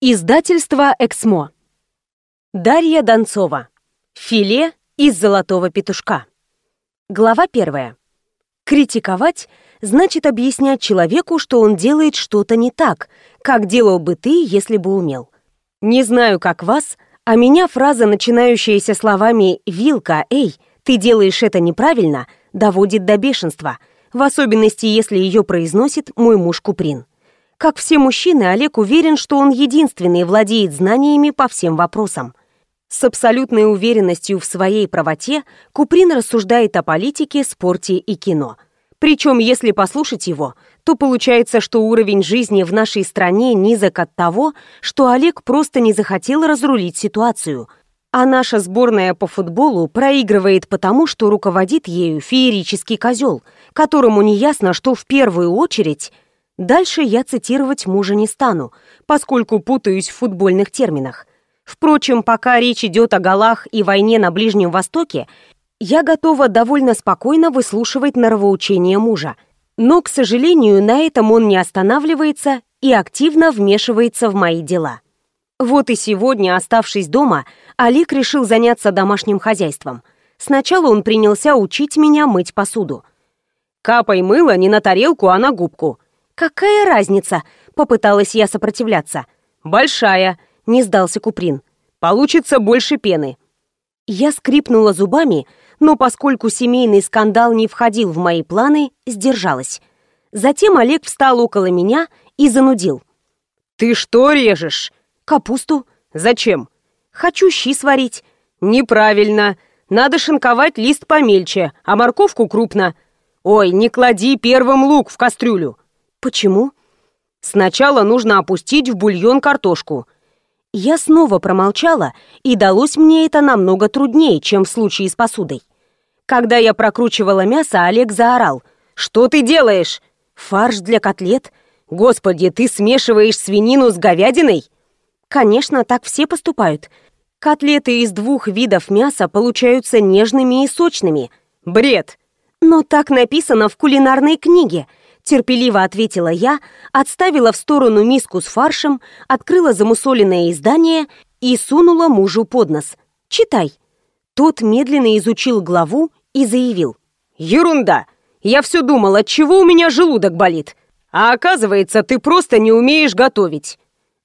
Издательство «Эксмо». Дарья Донцова. Филе из золотого петушка. Глава первая. Критиковать значит объяснять человеку, что он делает что-то не так, как делал бы ты, если бы умел. Не знаю, как вас, а меня фраза, начинающаяся словами «Вилка, эй, ты делаешь это неправильно», доводит до бешенства, в особенности, если ее произносит мой муж Куприн. Как все мужчины, Олег уверен, что он единственный владеет знаниями по всем вопросам. С абсолютной уверенностью в своей правоте Куприн рассуждает о политике, спорте и кино. Причем, если послушать его, то получается, что уровень жизни в нашей стране низок от того, что Олег просто не захотел разрулить ситуацию. А наша сборная по футболу проигрывает потому, что руководит ею феерический козел, которому не ясно, что в первую очередь – Дальше я цитировать мужа не стану, поскольку путаюсь в футбольных терминах. Впрочем, пока речь идет о голах и войне на Ближнем Востоке, я готова довольно спокойно выслушивать норовоучение мужа. Но, к сожалению, на этом он не останавливается и активно вмешивается в мои дела. Вот и сегодня, оставшись дома, Олег решил заняться домашним хозяйством. Сначала он принялся учить меня мыть посуду. «Капай мыло не на тарелку, а на губку», «Какая разница?» — попыталась я сопротивляться. «Большая», — не сдался Куприн. «Получится больше пены». Я скрипнула зубами, но поскольку семейный скандал не входил в мои планы, сдержалась. Затем Олег встал около меня и занудил. «Ты что режешь?» «Капусту». «Зачем?» «Хочу щи сварить». «Неправильно. Надо шинковать лист помельче, а морковку крупно. Ой, не клади первым лук в кастрюлю. «Почему?» «Сначала нужно опустить в бульон картошку». Я снова промолчала, и далось мне это намного труднее, чем в случае с посудой. Когда я прокручивала мясо, Олег заорал. «Что ты делаешь?» «Фарш для котлет». «Господи, ты смешиваешь свинину с говядиной?» «Конечно, так все поступают. Котлеты из двух видов мяса получаются нежными и сочными». «Бред!» «Но так написано в кулинарной книге», терпеливо ответила я, отставила в сторону миску с фаршем, открыла замусоленное издание и сунула мужу под нос. «Читай». Тот медленно изучил главу и заявил. «Ерунда! Я все думал, от чего у меня желудок болит. А оказывается, ты просто не умеешь готовить».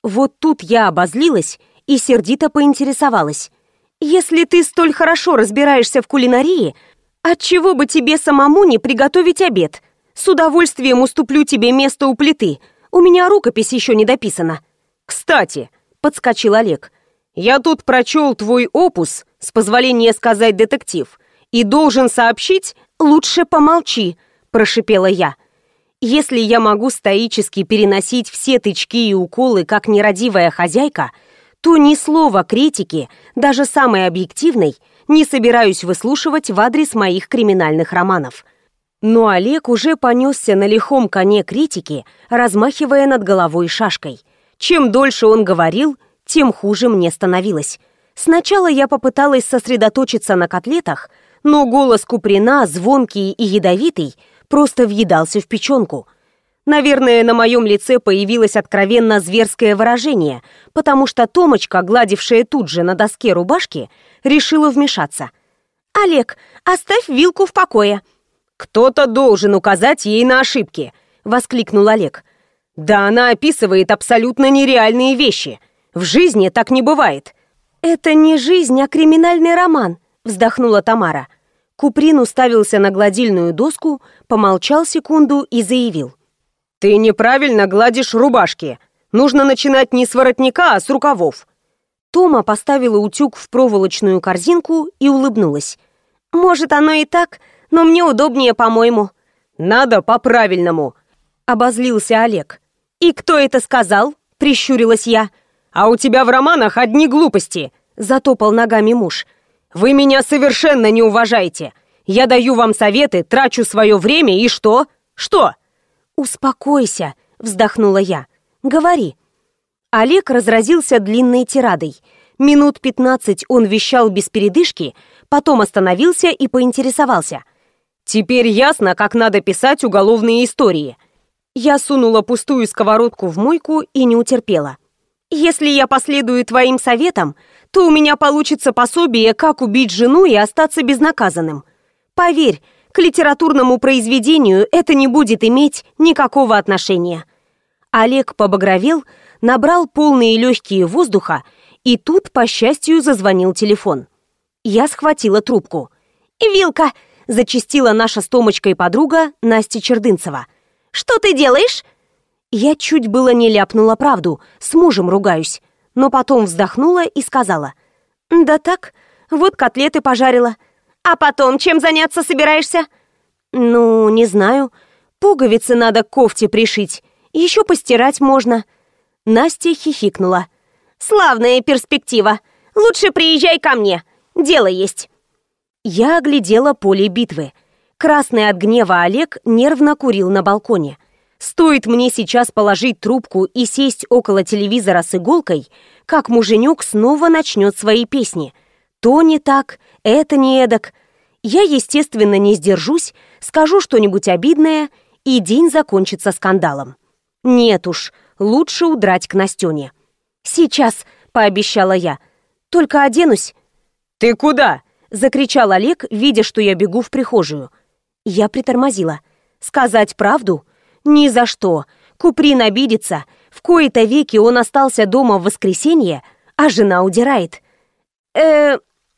Вот тут я обозлилась и сердито поинтересовалась. «Если ты столь хорошо разбираешься в кулинарии, отчего бы тебе самому не приготовить обед?» С удовольствием уступлю тебе место у плиты. У меня рукопись еще не дописана». «Кстати», — подскочил Олег, «я тут прочел твой опус, с позволения сказать детектив, и должен сообщить...» «Лучше помолчи», — прошипела я. «Если я могу стоически переносить все тычки и уколы, как нерадивая хозяйка, то ни слова критики, даже самой объективной, не собираюсь выслушивать в адрес моих криминальных романов». Но Олег уже понесся на лихом коне критики, размахивая над головой шашкой. Чем дольше он говорил, тем хуже мне становилось. Сначала я попыталась сосредоточиться на котлетах, но голос Куприна, звонкий и ядовитый, просто въедался в печенку. Наверное, на моем лице появилось откровенно зверское выражение, потому что Томочка, гладившая тут же на доске рубашки, решила вмешаться. «Олег, оставь вилку в покое», «Кто-то должен указать ей на ошибки!» — воскликнул Олег. «Да она описывает абсолютно нереальные вещи. В жизни так не бывает». «Это не жизнь, а криминальный роман», — вздохнула Тамара. Куприн уставился на гладильную доску, помолчал секунду и заявил. «Ты неправильно гладишь рубашки. Нужно начинать не с воротника, а с рукавов». Тома поставила утюг в проволочную корзинку и улыбнулась. «Может, оно и так, но мне удобнее, по-моему». «Надо по-правильному», — обозлился Олег. «И кто это сказал?» — прищурилась я. «А у тебя в романах одни глупости», — затопал ногами муж. «Вы меня совершенно не уважаете. Я даю вам советы, трачу свое время, и что? Что?» «Успокойся», — вздохнула я. «Говори». Олег разразился длинной тирадой. Минут пятнадцать он вещал без передышки, потом остановился и поинтересовался — Теперь ясно, как надо писать уголовные истории. Я сунула пустую сковородку в мойку и не утерпела. Если я последую твоим советам, то у меня получится пособие, как убить жену и остаться безнаказанным. Поверь, к литературному произведению это не будет иметь никакого отношения. Олег побагровел, набрал полные легкие воздуха, и тут, по счастью, зазвонил телефон. Я схватила трубку. «Вилка!» – зачастила наша с Томочкой подруга Настя Чердынцева. «Что ты делаешь?» Я чуть было не ляпнула правду, с мужем ругаюсь, но потом вздохнула и сказала. «Да так, вот котлеты пожарила. А потом чем заняться собираешься?» «Ну, не знаю. Пуговицы надо к кофте пришить. Еще постирать можно». Настя хихикнула. «Славная перспектива. Лучше приезжай ко мне. Дело есть». Я оглядела поле битвы. Красный от гнева Олег нервно курил на балконе. Стоит мне сейчас положить трубку и сесть около телевизора с иголкой, как муженек снова начнет свои песни. То не так, это не эдак. Я, естественно, не сдержусь, скажу что-нибудь обидное, и день закончится скандалом. Нет уж, лучше удрать к Настене. «Сейчас», — пообещала я, — «только оденусь». «Ты куда?» — закричал Олег, видя, что я бегу в прихожую. Я притормозила. «Сказать правду?» Ни за что. Куприн обидится. В кои-то веки он остался дома в воскресенье, а жена удирает. Э,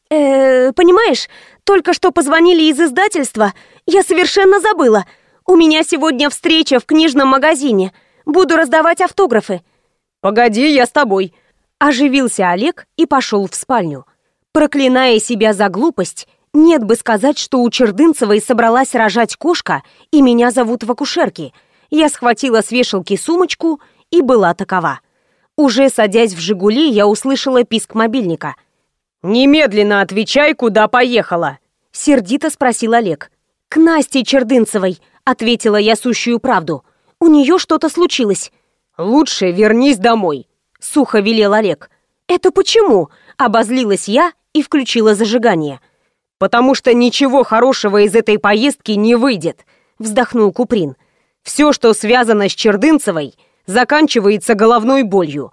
э, понимаешь, только что позвонили из издательства. Я совершенно забыла. У меня сегодня встреча в книжном магазине. Буду раздавать автографы. Погоди, я с тобой. Оживился Олег и пошел в спальню. Проклиная себя за глупость, нет бы сказать, что у Чердынцевой собралась рожать кошка, и меня зовут в акушерке – я схватила с вешалки сумочку и была такова. Уже садясь в «Жигули», я услышала писк мобильника. «Немедленно отвечай, куда поехала!» Сердито спросил Олег. «К Насте Чердынцевой», — ответила я сущую правду. «У нее что-то случилось». «Лучше вернись домой», — сухо велел Олег. «Это почему?» — обозлилась я и включила зажигание. «Потому что ничего хорошего из этой поездки не выйдет», — вздохнул Куприн. Все, что связано с Чердынцевой, заканчивается головной болью.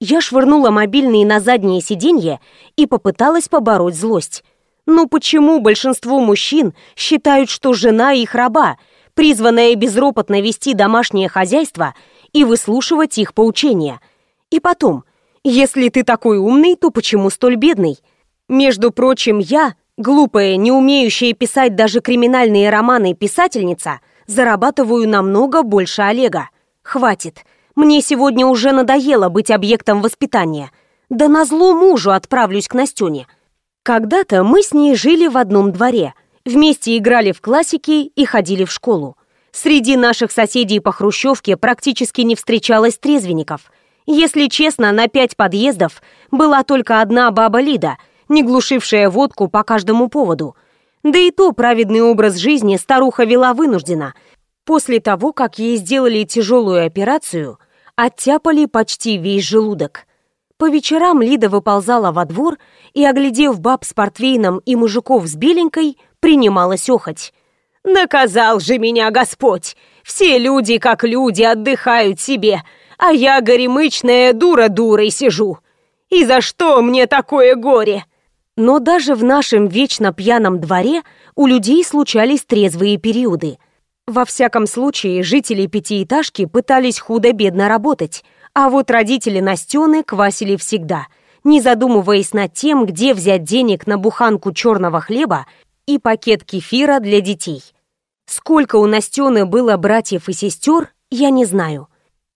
Я швырнула мобильный на заднее сиденье и попыталась побороть злость. Ну почему большинство мужчин считают, что жена их раба, призванная безропотно вести домашнее хозяйство и выслушивать их поучения? И потом, если ты такой умный, то почему столь бедный? Между прочим, я, глупая, не умеющая писать даже криминальные романы писательница – зарабатываю намного больше Олега. Хватит. Мне сегодня уже надоело быть объектом воспитания. Да назло мужу отправлюсь к Настене. Когда-то мы с ней жили в одном дворе. Вместе играли в классики и ходили в школу. Среди наших соседей по хрущевке практически не встречалось трезвенников. Если честно, на пять подъездов была только одна баба Лида, не глушившая водку по каждому поводу – да и то праведный образ жизни старуха вела вынуждена. После того, как ей сделали тяжелую операцию, оттяпали почти весь желудок. По вечерам Лида выползала во двор и, оглядев баб с портвейном и мужиков с беленькой, принималась охоть. «Наказал же меня Господь! Все люди, как люди, отдыхают себе, а я, горемычная дура дурой сижу! И за что мне такое горе?» Но даже в нашем вечно пьяном дворе у людей случались трезвые периоды. Во всяком случае, жители пятиэтажки пытались худо-бедно работать, а вот родители Настены квасили всегда, не задумываясь над тем, где взять денег на буханку черного хлеба и пакет кефира для детей. Сколько у Настены было братьев и сестер, я не знаю.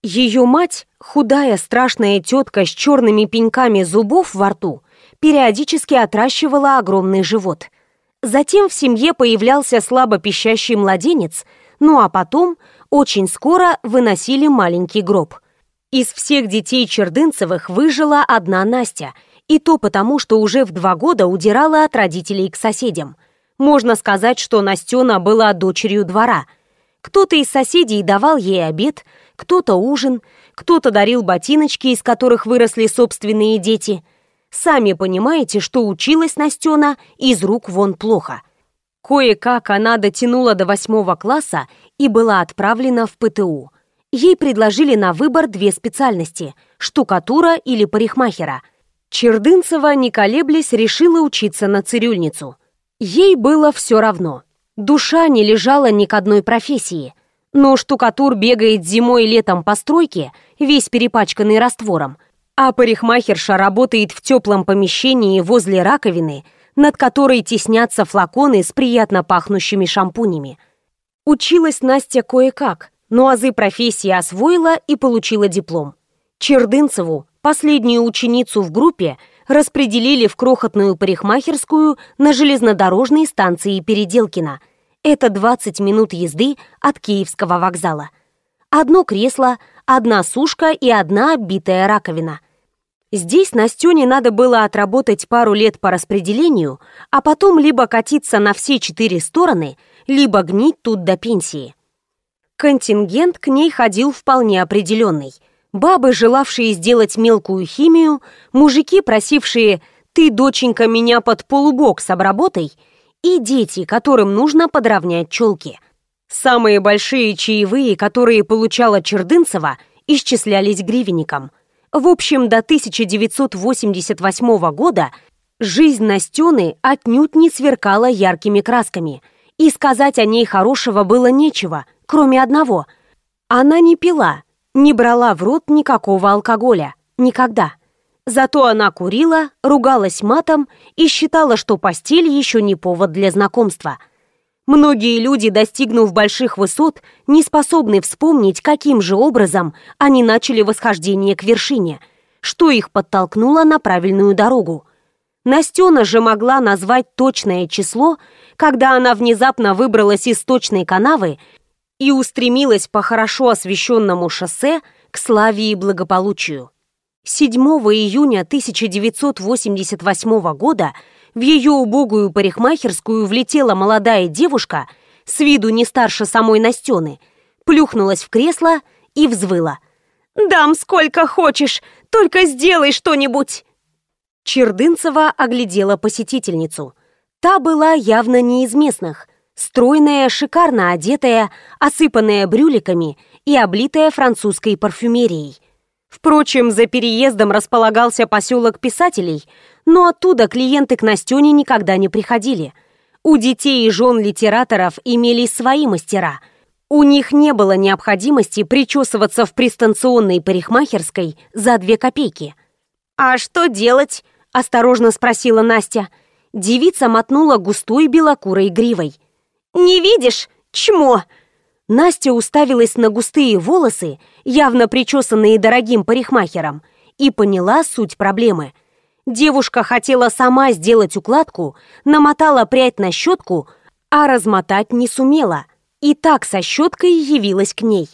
Ее мать, худая страшная тетка с черными пеньками зубов во рту, периодически отращивала огромный живот. Затем в семье появлялся слабо пищащий младенец, ну а потом очень скоро выносили маленький гроб. Из всех детей Чердынцевых выжила одна Настя, и то потому, что уже в два года удирала от родителей к соседям. Можно сказать, что Настена была дочерью двора. Кто-то из соседей давал ей обед, кто-то ужин, кто-то дарил ботиночки, из которых выросли собственные дети – Сами понимаете, что училась Настена из рук вон плохо. Кое-как она дотянула до восьмого класса и была отправлена в ПТУ. Ей предложили на выбор две специальности – штукатура или парикмахера. Чердынцева, не колеблясь, решила учиться на цирюльницу. Ей было все равно. Душа не лежала ни к одной профессии. Но штукатур бегает зимой и летом по стройке, весь перепачканный раствором, а парикмахерша работает в теплом помещении возле раковины, над которой теснятся флаконы с приятно пахнущими шампунями. Училась Настя кое-как, но азы профессии освоила и получила диплом. Чердынцеву, последнюю ученицу в группе, распределили в крохотную парикмахерскую на железнодорожной станции Переделкино. Это 20 минут езды от Киевского вокзала. Одно кресло, одна сушка и одна оббитая раковина. Здесь Настюне надо было отработать пару лет по распределению, а потом либо катиться на все четыре стороны, либо гнить тут до пенсии. Контингент к ней ходил вполне определенный. Бабы, желавшие сделать мелкую химию, мужики, просившие «ты, доченька, меня под полубокс обработай», и дети, которым нужно подровнять челки. Самые большие чаевые, которые получала Чердынцева, исчислялись гривенником. В общем, до 1988 года жизнь Настены отнюдь не сверкала яркими красками, и сказать о ней хорошего было нечего – кроме одного. Она не пила, не брала в рот никакого алкоголя. Никогда. Зато она курила, ругалась матом и считала, что постель еще не повод для знакомства. Многие люди, достигнув больших высот, не способны вспомнить, каким же образом они начали восхождение к вершине, что их подтолкнуло на правильную дорогу. Настена же могла назвать точное число, когда она внезапно выбралась из точной канавы и устремилась по хорошо освещенному шоссе к славе и благополучию. 7 июня 1988 года в ее убогую парикмахерскую влетела молодая девушка, с виду не старше самой Настены, плюхнулась в кресло и взвыла. «Дам сколько хочешь, только сделай что-нибудь!» Чердынцева оглядела посетительницу. Та была явно не из местных, Стройная, шикарно одетая, осыпанная брюликами и облитая французской парфюмерией. Впрочем, за переездом располагался поселок писателей, но оттуда клиенты к Настене никогда не приходили. У детей и жен литераторов имелись свои мастера. У них не было необходимости причесываться в пристанционной парикмахерской за две копейки. «А что делать?» – осторожно спросила Настя. Девица мотнула густой белокурой гривой – «Не видишь? Чмо!» Настя уставилась на густые волосы, явно причесанные дорогим парикмахером, и поняла суть проблемы. Девушка хотела сама сделать укладку, намотала прядь на щетку, а размотать не сумела, и так со щеткой явилась к ней.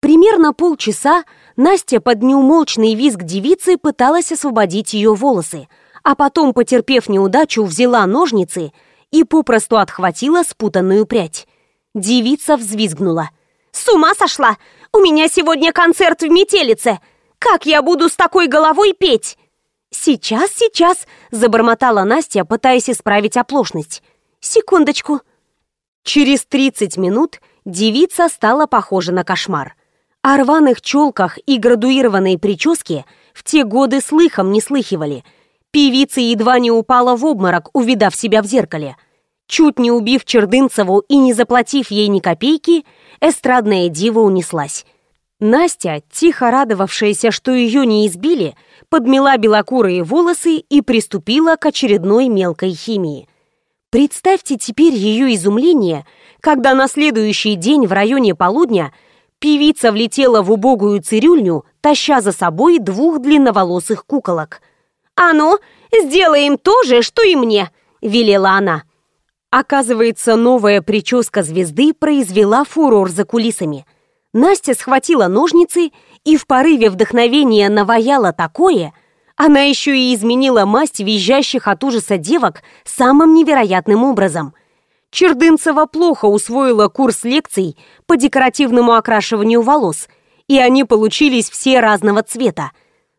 Примерно полчаса Настя под неумолчный визг девицы пыталась освободить ее волосы, а потом, потерпев неудачу, взяла ножницы и попросту отхватила спутанную прядь. Девица взвизгнула. «С ума сошла! У меня сегодня концерт в метелице! Как я буду с такой головой петь?» «Сейчас, сейчас!» – забормотала Настя, пытаясь исправить оплошность. «Секундочку!» Через 30 минут девица стала похожа на кошмар. О рваных челках и градуированной прическе в те годы слыхом не слыхивали. Певица едва не упала в обморок, увидав себя в зеркале. Чуть не убив Чердынцеву и не заплатив ей ни копейки, эстрадная дива унеслась. Настя, тихо радовавшаяся, что ее не избили, подмела белокурые волосы и приступила к очередной мелкой химии. Представьте теперь ее изумление, когда на следующий день в районе полудня певица влетела в убогую цирюльню, таща за собой двух длинноволосых куколок. «А ну, сделаем то же, что и мне!» – велела она. Оказывается, новая прическа звезды произвела фурор за кулисами. Настя схватила ножницы и в порыве вдохновения наваяла такое, она еще и изменила масть визжащих от ужаса девок самым невероятным образом. Чердынцева плохо усвоила курс лекций по декоративному окрашиванию волос, и они получились все разного цвета.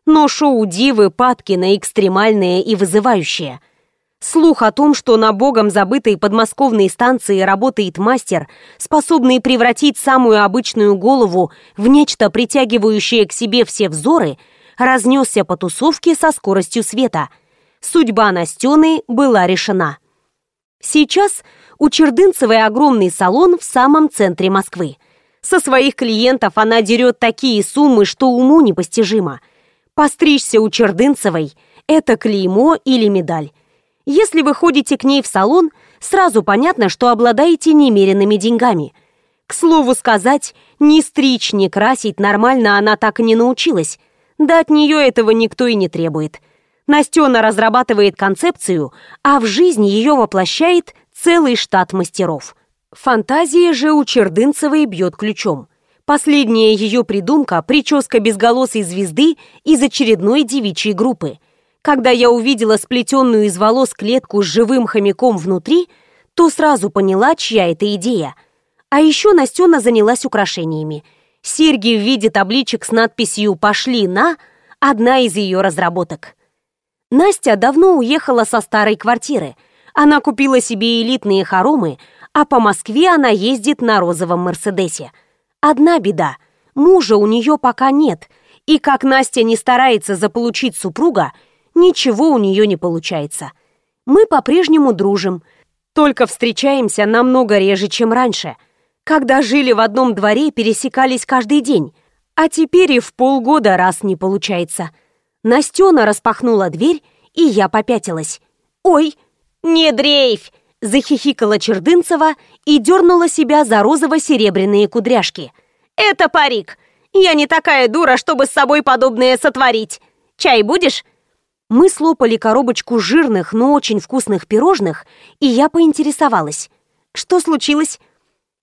Но шоу дивы падки на экстремальное и вызывающее – Слух о том, что на богом забытой подмосковной станции работает мастер, способный превратить самую обычную голову в нечто притягивающее к себе все взоры, разнесся по тусовке со скоростью света. Судьба Настены была решена. Сейчас у Чердынцевой огромный салон в самом центре Москвы. Со своих клиентов она дерет такие суммы, что уму непостижимо. Постричься у Чердынцевой – это клеймо или медаль. Если вы ходите к ней в салон, сразу понятно, что обладаете немеренными деньгами. К слову сказать, ни стричь, ни красить нормально она так и не научилась. Да от нее этого никто и не требует. Настена разрабатывает концепцию, а в жизнь ее воплощает целый штат мастеров. Фантазия же у Чердынцевой бьет ключом. Последняя ее придумка – прическа безголосой звезды из очередной девичьей группы – когда я увидела сплетенную из волос клетку с живым хомяком внутри, то сразу поняла, чья это идея. А еще Настена занялась украшениями. Серьги в виде табличек с надписью «Пошли на» – одна из ее разработок. Настя давно уехала со старой квартиры. Она купила себе элитные хоромы, а по Москве она ездит на розовом Мерседесе. Одна беда – мужа у нее пока нет, и как Настя не старается заполучить супруга – ничего у нее не получается. Мы по-прежнему дружим, только встречаемся намного реже, чем раньше. Когда жили в одном дворе, пересекались каждый день, а теперь и в полгода раз не получается. Настена распахнула дверь, и я попятилась. «Ой, не дрейфь!» – захихикала Чердынцева и дернула себя за розово-серебряные кудряшки. «Это парик! Я не такая дура, чтобы с собой подобное сотворить! Чай будешь?» Мы слопали коробочку жирных, но очень вкусных пирожных, и я поинтересовалась. Что случилось?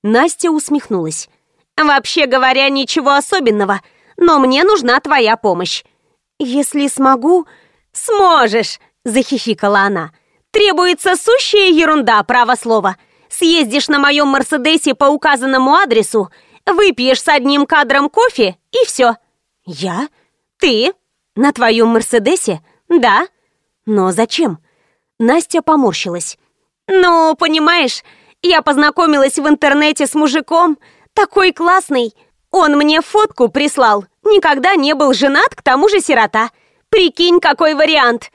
Настя усмехнулась. «Вообще говоря, ничего особенного, но мне нужна твоя помощь». «Если смогу...» «Сможешь!» – захихикала она. «Требуется сущая ерунда, право слово. Съездишь на моем Мерседесе по указанному адресу, выпьешь с одним кадром кофе, и все». «Я? Ты? На твоем Мерседесе?» «Да». «Но зачем?» Настя поморщилась. «Ну, понимаешь, я познакомилась в интернете с мужиком, такой классный. Он мне фотку прислал, никогда не был женат, к тому же сирота. Прикинь, какой вариант!»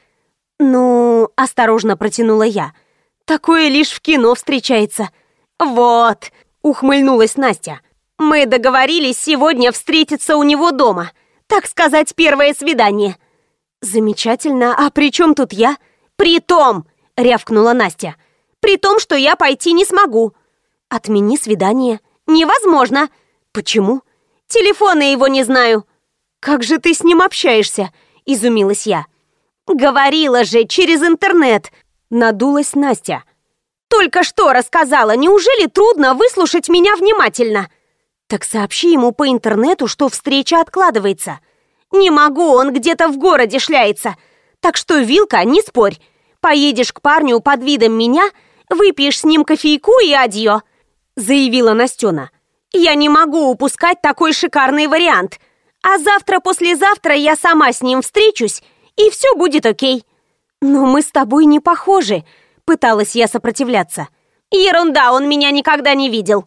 «Ну, осторожно протянула я. Такое лишь в кино встречается». «Вот», — ухмыльнулась Настя. «Мы договорились сегодня встретиться у него дома. Так сказать, первое свидание». «Замечательно. А при чем тут я?» «При том!» — рявкнула Настя. «При том, что я пойти не смогу». «Отмени свидание». «Невозможно». «Почему?» «Телефона его не знаю». «Как же ты с ним общаешься?» — изумилась я. «Говорила же, через интернет!» — надулась Настя. «Только что рассказала. Неужели трудно выслушать меня внимательно?» «Так сообщи ему по интернету, что встреча откладывается». «Не могу, он где-то в городе шляется. Так что, Вилка, не спорь. Поедешь к парню под видом меня, выпьешь с ним кофейку и адьё», заявила Настена. «Я не могу упускать такой шикарный вариант. А завтра-послезавтра я сама с ним встречусь, и все будет окей». «Но мы с тобой не похожи», пыталась я сопротивляться. «Ерунда, он меня никогда не видел».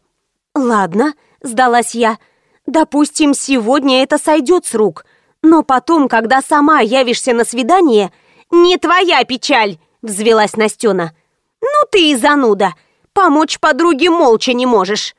«Ладно», сдалась я. «Допустим, сегодня это сойдет с рук, но потом, когда сама явишься на свидание, не твоя печаль, взвелась Настена. Ну ты и зануда. Помочь подруге молча не можешь.